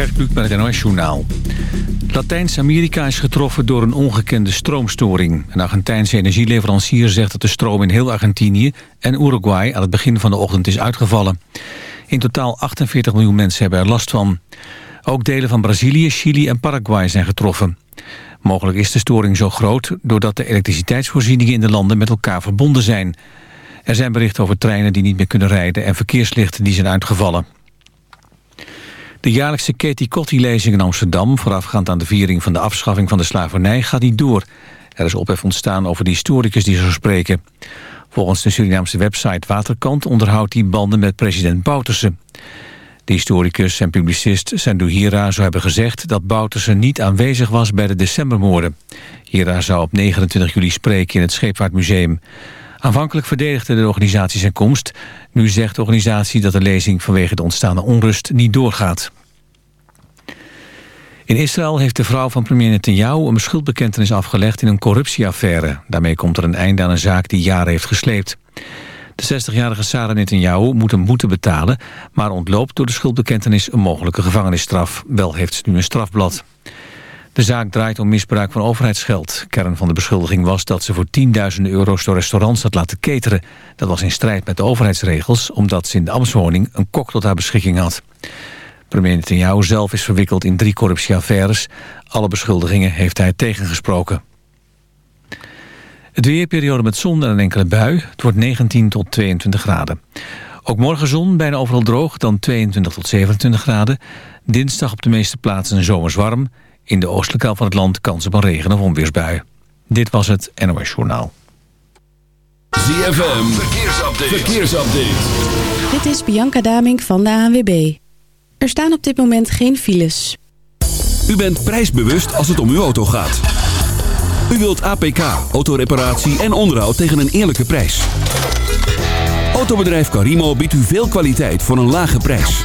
Gert met het NOS Journaal. Latijns-Amerika is getroffen door een ongekende stroomstoring. Een Argentijnse energieleverancier zegt dat de stroom in heel Argentinië en Uruguay aan het begin van de ochtend is uitgevallen. In totaal 48 miljoen mensen hebben er last van. Ook delen van Brazilië, Chili en Paraguay zijn getroffen. Mogelijk is de storing zo groot doordat de elektriciteitsvoorzieningen in de landen met elkaar verbonden zijn. Er zijn berichten over treinen die niet meer kunnen rijden en verkeerslichten die zijn uitgevallen. De jaarlijkse Katie Kotti-lezing in Amsterdam... voorafgaand aan de viering van de afschaffing van de slavernij... gaat niet door. Er is ophef ontstaan over de historicus die zou spreken. Volgens de Surinaamse website Waterkant... onderhoudt hij banden met president Bouterse. De historicus en publicist Sandu Hira zou hebben gezegd... dat Bouterse niet aanwezig was bij de decembermoorden. Hira zou op 29 juli spreken in het Scheepvaartmuseum. Aanvankelijk verdedigde de organisatie zijn komst. Nu zegt de organisatie dat de lezing vanwege de ontstaande onrust niet doorgaat. In Israël heeft de vrouw van premier Netanyahu een schuldbekentenis afgelegd in een corruptieaffaire. Daarmee komt er een einde aan een zaak die jaren heeft gesleept. De 60-jarige Sarah Netanyahu moet een boete betalen... maar ontloopt door de schuldbekentenis een mogelijke gevangenisstraf. Wel heeft ze nu een strafblad. De zaak draait om misbruik van overheidsgeld. Kern van de beschuldiging was dat ze voor tienduizenden euro's door restaurants had laten cateren. Dat was in strijd met de overheidsregels... omdat ze in de ambtswoning een kok tot haar beschikking had. Premier Netanyahu zelf is verwikkeld in drie corruptieaffaires. Alle beschuldigingen heeft hij tegengesproken. Het weerperiode met zon en een enkele bui. Het wordt 19 tot 22 graden. Ook morgen zon, bijna overal droog, dan 22 tot 27 graden. Dinsdag op de meeste plaatsen zomers warm. In de oostelijke helft van het land kans op een regen- of onweersbui. Dit was het NOS Journaal. ZFM, verkeersupdate. verkeersupdate. Dit is Bianca Damink van de ANWB. Er staan op dit moment geen files. U bent prijsbewust als het om uw auto gaat. U wilt APK, autoreparatie en onderhoud tegen een eerlijke prijs. Autobedrijf Carimo biedt u veel kwaliteit voor een lage prijs.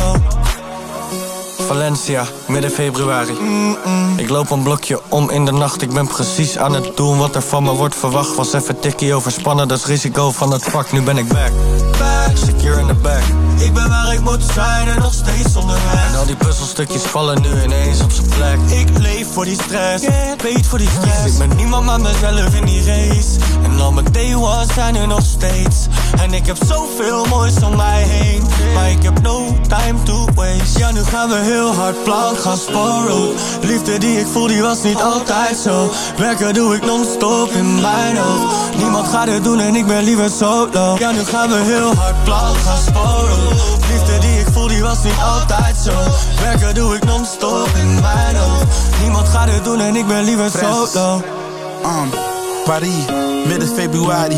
Valencia, midden februari. Ik loop een blokje om in de nacht. Ik ben precies aan het doen wat er van me wordt verwacht. Was even tikkie overspannen, dat is risico van het vak. Nu ben ik back, back, secure in the back. Ik ben waar ik moet zijn en nog steeds onderweg En al die puzzelstukjes vallen nu ineens op zijn plek. Ik leef voor die stress, weet voor die stress. Ik ben niemand maar mezelf in die race. En al mijn day one ones zijn er nog steeds. En ik heb zoveel moois om mij heen. Maar ik heb no time to waste. Ja, nu gaan we heel hard plan gaan sporen. Liefde die ik voel, die was niet altijd zo. Werken doe ik non-stop in mijn hoofd. Niemand gaat het doen en ik ben liever solo. Ja, nu gaan we heel hard plan gaan sporen. Liefde die ik voel, die was niet altijd zo. Werken doe ik non-stop in mijn hoofd. Niemand gaat het doen en ik ben liever solo. Um, Paris, midden februari.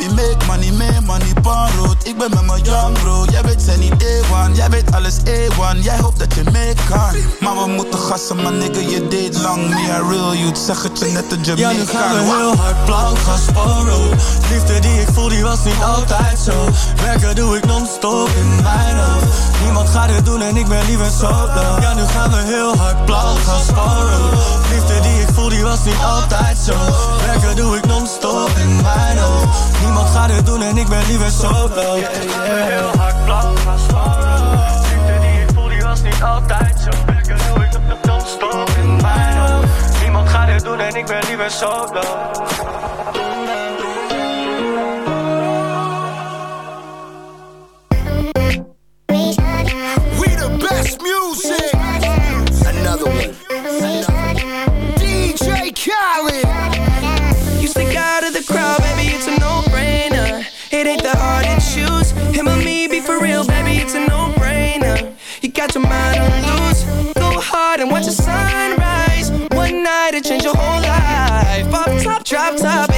We make money, make money, road. Ik ben met mijn young bro. Jij weet zijn niet A1, jij weet alles A1. Jij hoopt dat je mee kan. Maar we moeten gassen, maar nigga, je deed lang. Me a real youth, zeg het je net een Jamaican. Ja, nu gaan we heel hard blank gaan sporen. Liefde die ik voel, die was niet altijd zo. Werken doe ik non-stop in mijn hoofd. Niemand gaat het doen en ik ben liever solo. Ja, nu gaan we heel hard blank gaan sporen. Liefde die ik voel, die was niet altijd zo. Werken doe ik non-stop in mijn hoofd. Niemand gaat het doen en ik ben liever solo. Yeah, yeah. Heel hard blank gaan. Liefde die ik voel, die was niet altijd zo. Werken doe ik non-stop in mijn hoofd. Niemand gaat het doen en ik ben liever solo. We the best music. Another one. Stick out of the crowd, baby, it's a no-brainer. It ain't the hard to choose. Him or me, be for real, baby, it's a no-brainer. You got your mind on loose. Go hard and watch the sunrise. One night it change your whole life. Pop top, drop top,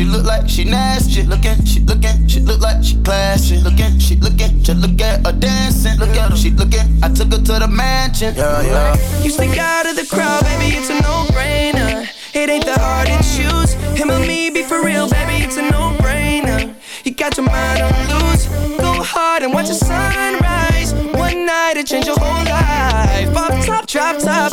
she look like she nasty. Looking, she looking, she look like she classy. Looking, she looking, just look at her dancing. Look at her, she looking. I took her to the mansion. Yeah, yeah. You stick out of the crowd, baby, it's a no-brainer. It ain't that hard to choose. Him or me, be for real, baby, it's a no-brainer. You got your mind on loose. Go hard and watch the sunrise. One night it change your whole life. Pop top, drop top,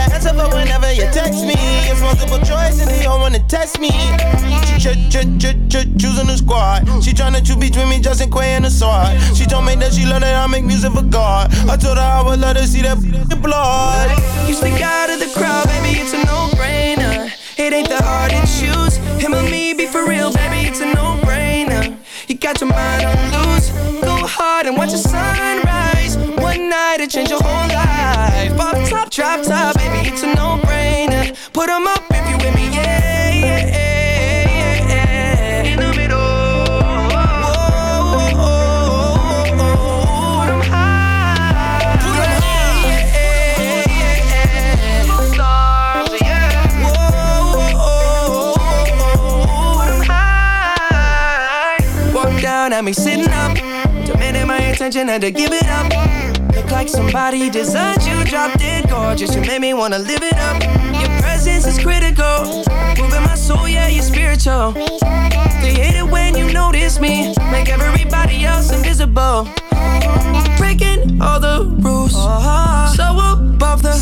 answer whenever you text me. It's multiple choice and they all wanna test me. She ch ch ch ch choosing the squad. She tryna choose between me, Justin Quay and the sword. She told me that she love that I make music for God. I told her I would let her see that blood. You stick out of the crowd, baby, it's a no-brainer. It ain't that hard to choose. Him or me, be for real, baby, it's a no-brainer. You got your mind on loose. Go hard and watch the sunrise. One night it change your whole life. Pop top, drop top, Put 'em up if you with me, yeah, yeah, oh, oh, oh, oh, oh, at me sitting up, demanding my attention, had to give it up. Look like somebody designed you, dropped it gorgeous. You made me wanna live it up. Presence is critical, moving my soul, yeah, you're spiritual. They hate it when you notice me. Make everybody else invisible. Breaking all the rules. So above the,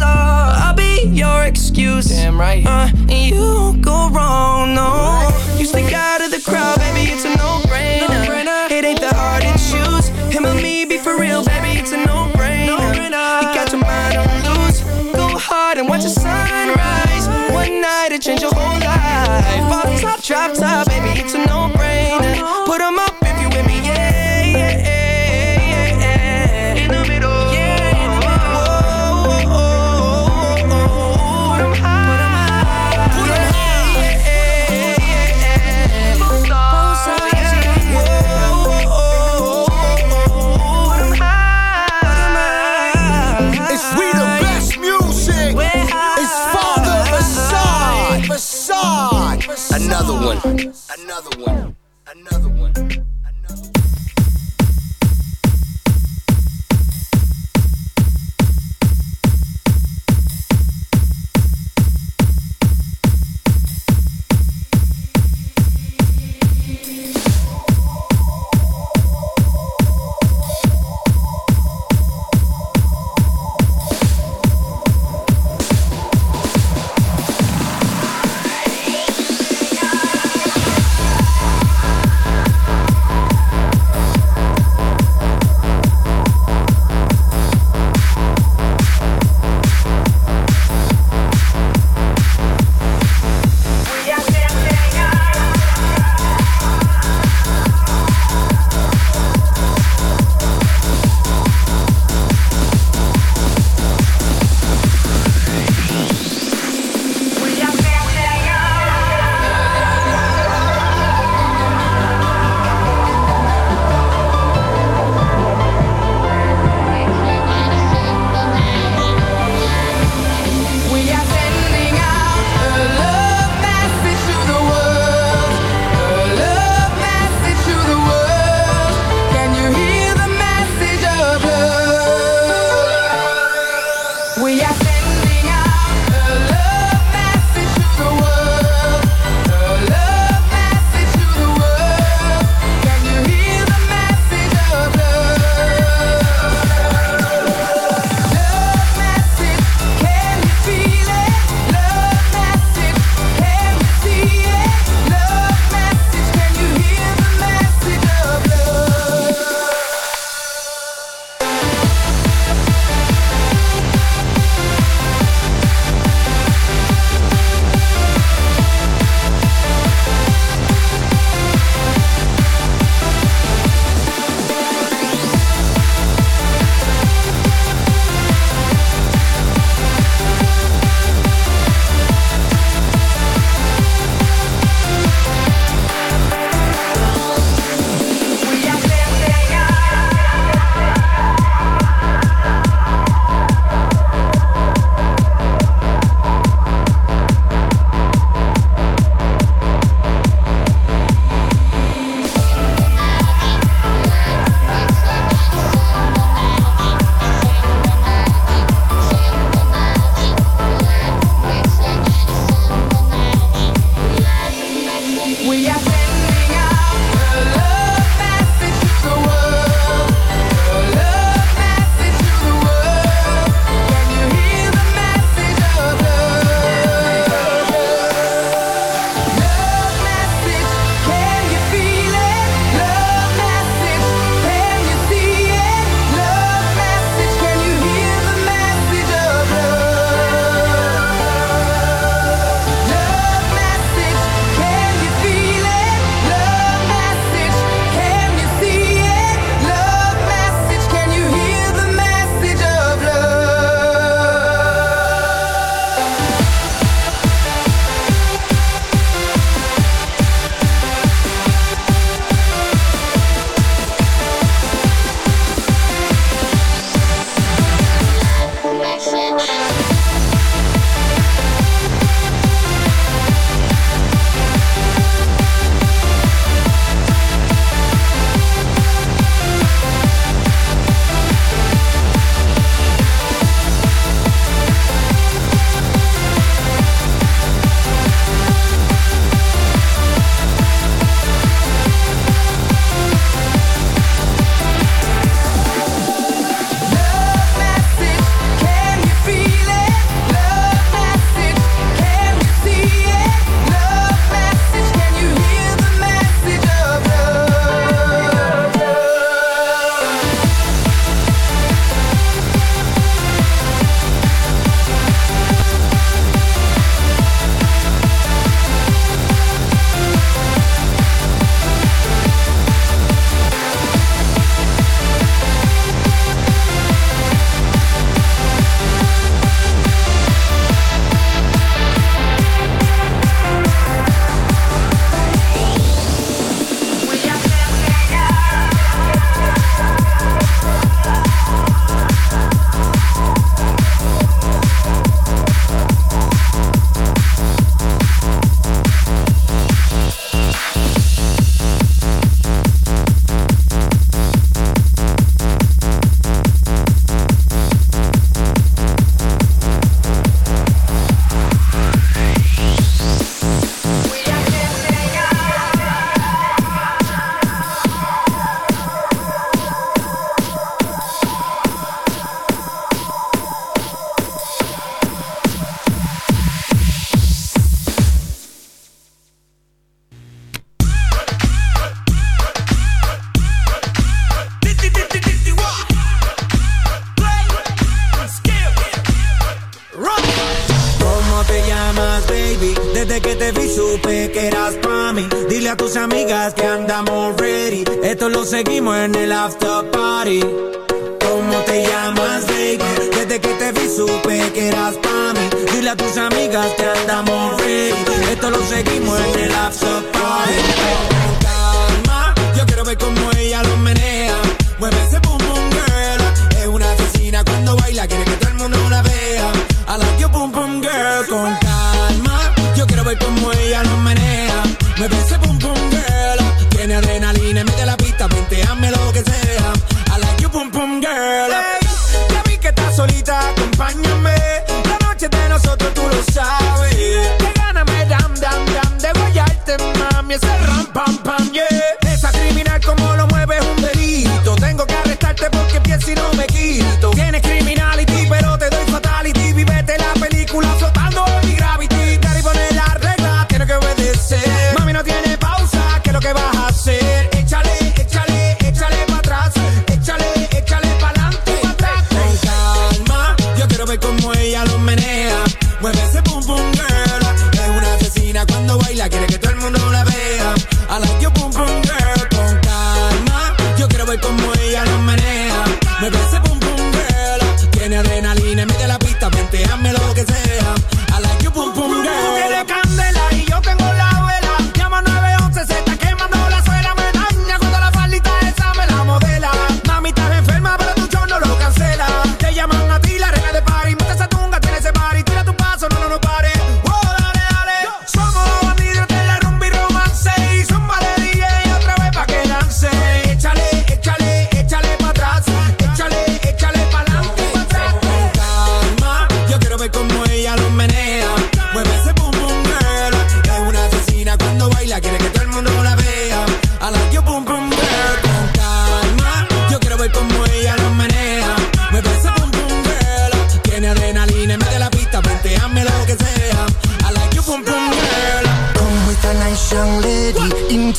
law. I'll be your excuse. Damn right. Uh, and you won't go wrong, no. You stick out of the crowd, baby, it's a no-brainer. It ain't that hard to choose. Him or me, be for real, baby, change your whole life. All top, trap top a tus amigas que andamos free. Esto lo seguimos en el after party. Calma, yo quiero ver cómo ella lo menea. Mueve ese boom boom girl. Es una asesina cuando baila, quiere que todo el mundo la vea. A la que boom boom girl con calma. Yo quiero ver cómo ella lo menea. Mueve ese boom boom girl. Tiene adrenalina, mete la pista, penteame lo que sea. nosotros, tú lo sabes.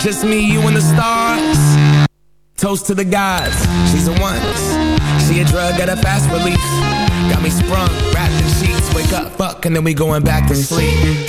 Just me, you, and the stars. Toast to the gods She's a once. She a drug at a fast release. Got me sprung, wrapped in sheets. Wake up, fuck, and then we going back to sleep.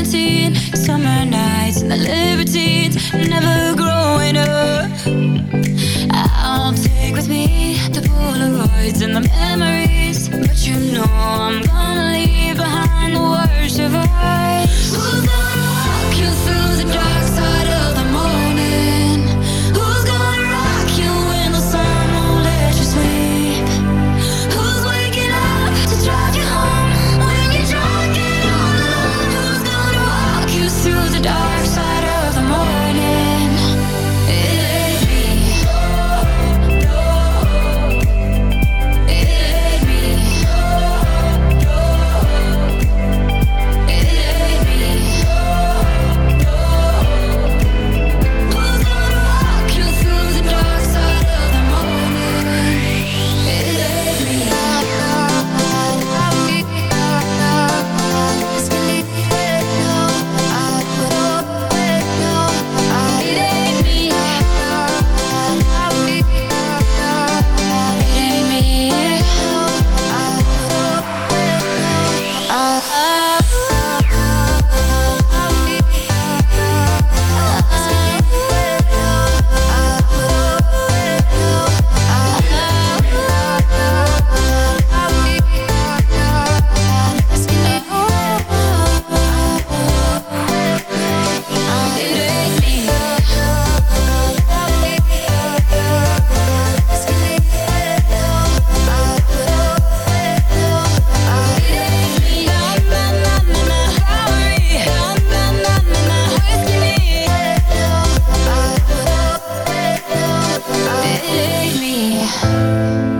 quarantine, summer nights and the libertines, never growing up. I'll take with me the Polaroids and the memories, but you know I'm gonna leave behind the worst of us. yeah.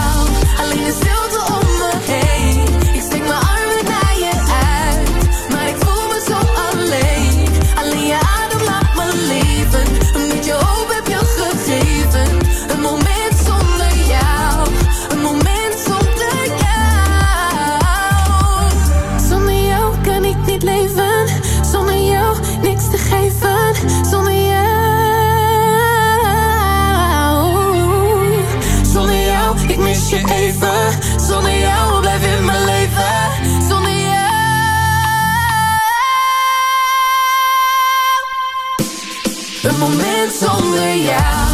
Een moment zonder jou,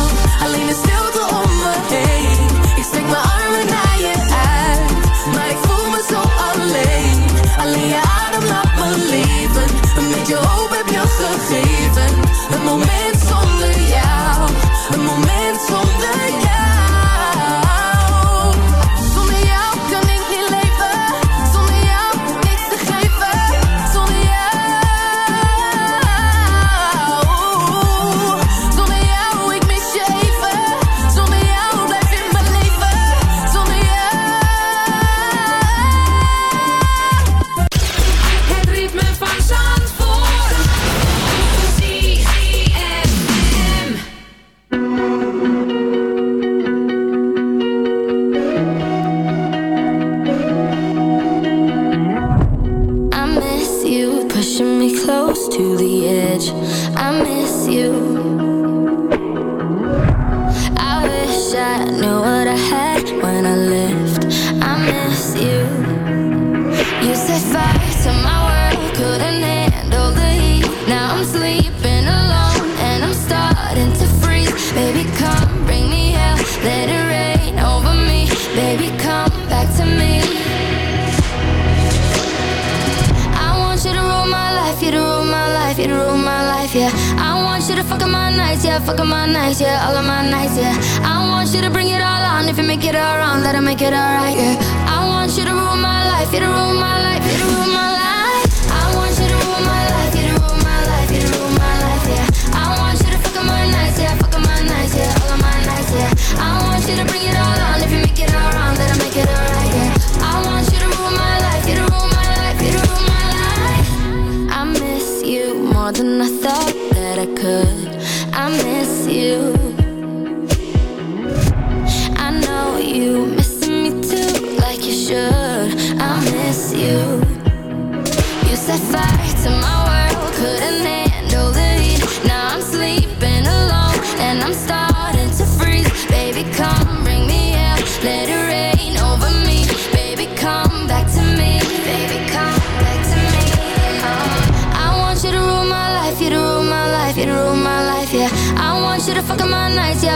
alleen de stilte om me heen. Ik strek mijn armen naar je uit, maar ik voel me zo alleen. Alleen je adem laat me leven, een beetje hoop heb je gegeven. Een moment zonder jou, een moment zonder jou.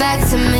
back to me.